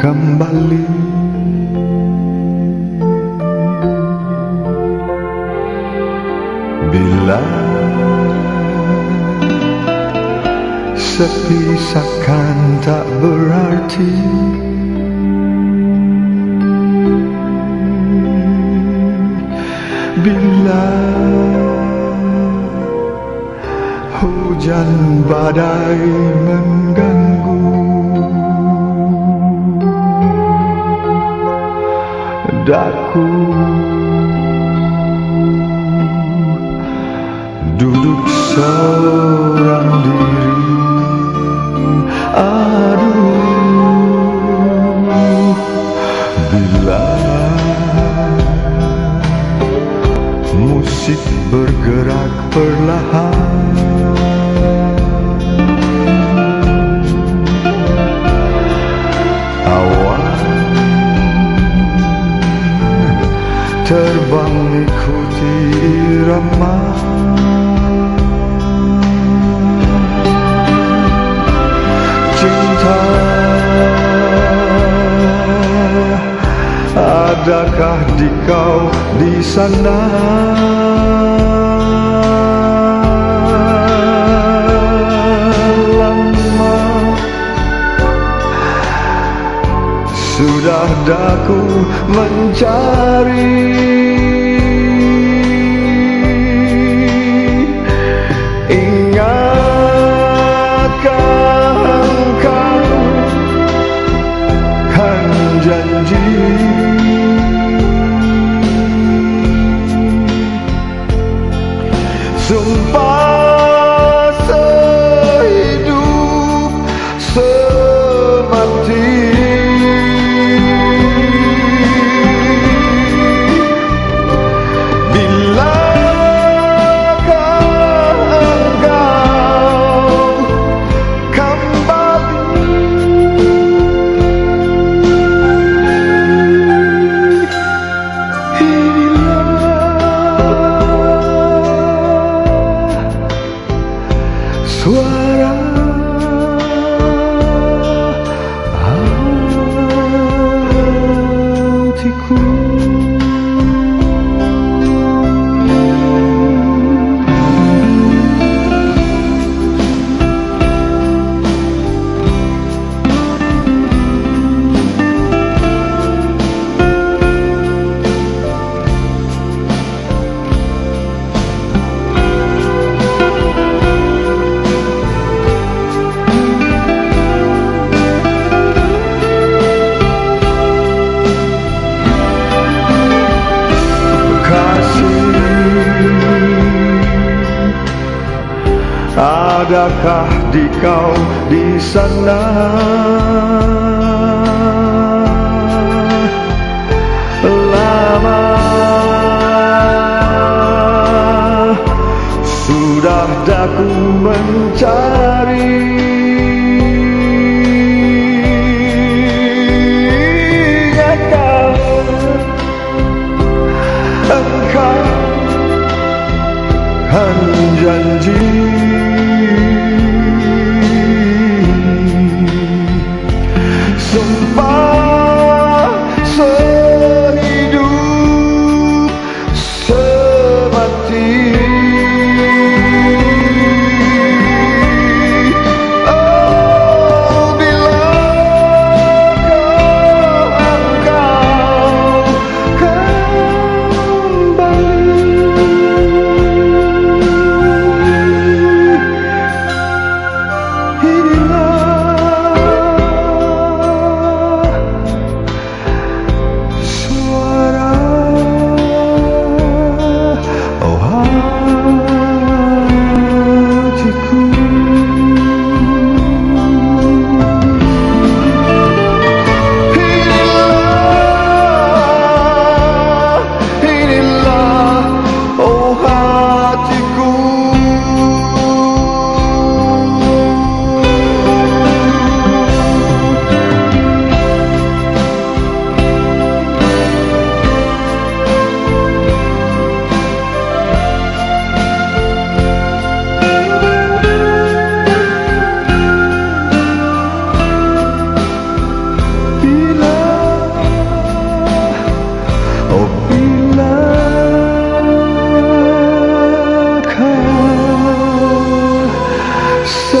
kembali. Bila sepi seakan tak berarti Bila hujan badai mengganggu Daku duduk seorang diri. Aduh. Bila musik bergerak perlahan terbang ikuti irama Cinta Adakah di kau di sana Sudah daku mencari adakah di kau di sana? Lama sudah daku mencari. Engkau, engkau, engkau janji? so